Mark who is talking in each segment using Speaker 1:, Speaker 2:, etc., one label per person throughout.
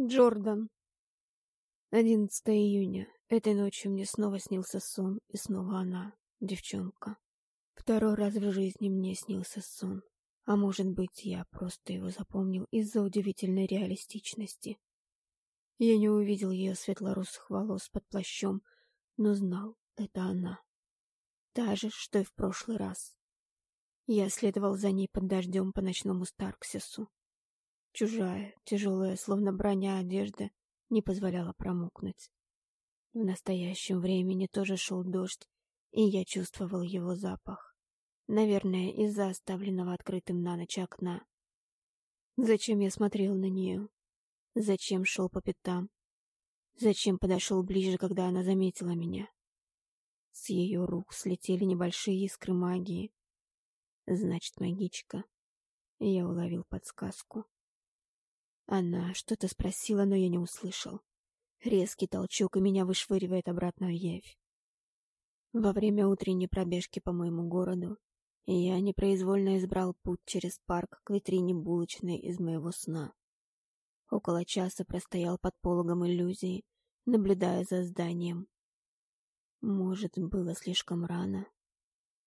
Speaker 1: Джордан. 11 июня. Этой ночью мне снова снился сон, и снова она, девчонка. Второй раз в жизни мне снился сон. А может быть, я просто его запомнил из-за удивительной реалистичности. Я не увидел ее светло-русых волос под плащом, но знал, это она. Та же, что и в прошлый раз. Я следовал за ней под дождем по ночному Старксису. Чужая, тяжелая, словно броня одежда, не позволяла промокнуть. В настоящем времени тоже шел дождь, и я чувствовал его запах. Наверное, из-за оставленного открытым на ночь окна. Зачем я смотрел на нее? Зачем шел по пятам? Зачем подошел ближе, когда она заметила меня? С ее рук слетели небольшие искры магии. Значит, магичка. Я уловил подсказку. Она что-то спросила, но я не услышал. Резкий толчок, и меня вышвыривает обратно в явь. Во время утренней пробежки по моему городу я непроизвольно избрал путь через парк к витрине булочной из моего сна. Около часа простоял под пологом иллюзии, наблюдая за зданием. Может, было слишком рано.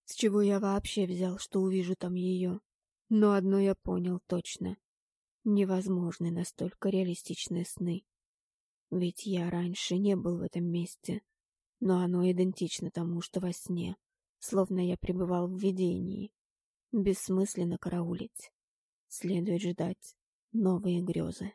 Speaker 1: С чего я вообще взял, что увижу там ее? Но одно я понял точно невозможны настолько реалистичные сны. Ведь я раньше не был в этом месте, но оно идентично тому, что во сне, словно я пребывал в видении. Бессмысленно караулить. Следует ждать новые грезы.